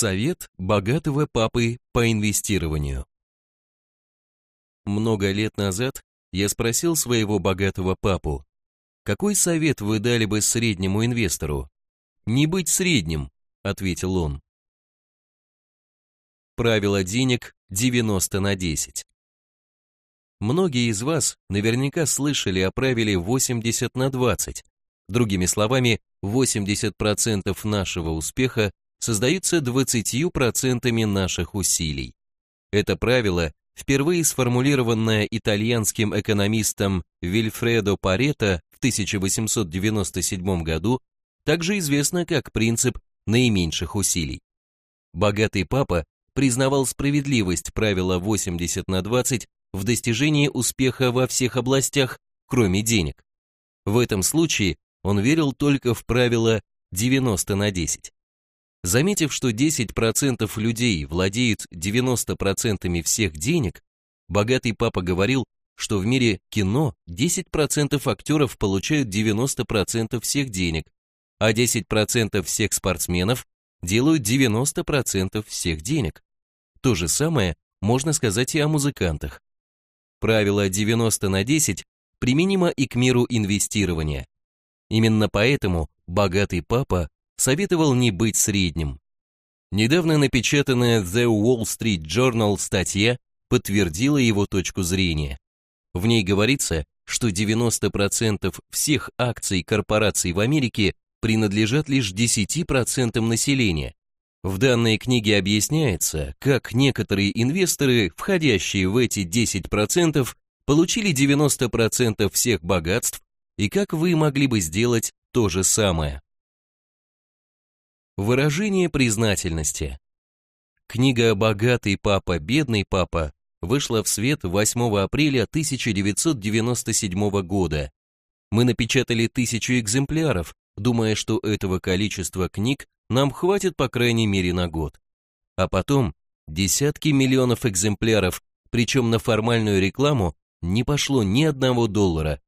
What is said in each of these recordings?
Совет богатого папы по инвестированию. Много лет назад я спросил своего богатого папу, какой совет вы дали бы среднему инвестору? Не быть средним, ответил он. Правило денег 90 на 10. Многие из вас наверняка слышали о правиле 80 на 20. Другими словами, 80% нашего успеха создаются 20% наших усилий. Это правило, впервые сформулированное итальянским экономистом Вильфредо Парето в 1897 году, также известно как принцип наименьших усилий. Богатый папа признавал справедливость правила 80 на 20 в достижении успеха во всех областях, кроме денег. В этом случае он верил только в правило 90 на 10. Заметив, что 10% людей владеют 90% всех денег, богатый папа говорил, что в мире кино 10% актеров получают 90% всех денег, а 10% всех спортсменов делают 90% всех денег. То же самое можно сказать и о музыкантах. Правило 90 на 10 применимо и к миру инвестирования. Именно поэтому богатый папа советовал не быть средним. Недавно напечатанная The Wall Street Journal статья подтвердила его точку зрения. В ней говорится, что 90% всех акций корпораций в Америке принадлежат лишь 10% населения. В данной книге объясняется, как некоторые инвесторы, входящие в эти 10%, получили 90% всех богатств и как вы могли бы сделать то же самое. Выражение признательности. Книга «Богатый папа, бедный папа» вышла в свет 8 апреля 1997 года. Мы напечатали тысячу экземпляров, думая, что этого количества книг нам хватит по крайней мере на год. А потом десятки миллионов экземпляров, причем на формальную рекламу не пошло ни одного доллара.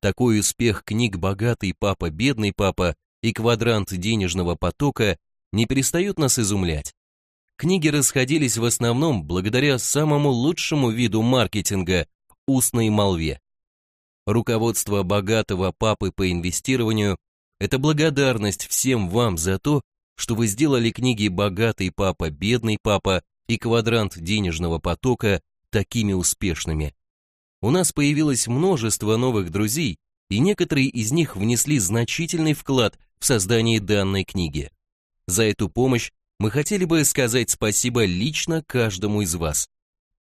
Такой успех книг «Богатый папа, бедный папа» и квадрант денежного потока не перестают нас изумлять. Книги расходились в основном благодаря самому лучшему виду маркетинга – устной молве. Руководство богатого папы по инвестированию – это благодарность всем вам за то, что вы сделали книги «Богатый папа, бедный папа» и «Квадрант денежного потока» такими успешными. У нас появилось множество новых друзей, и некоторые из них внесли значительный вклад в создание данной книги. За эту помощь мы хотели бы сказать спасибо лично каждому из вас.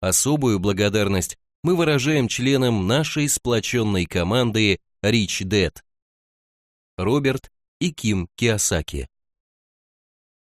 Особую благодарность мы выражаем членам нашей сплоченной команды Rich Dad. Роберт и Ким Киосаки.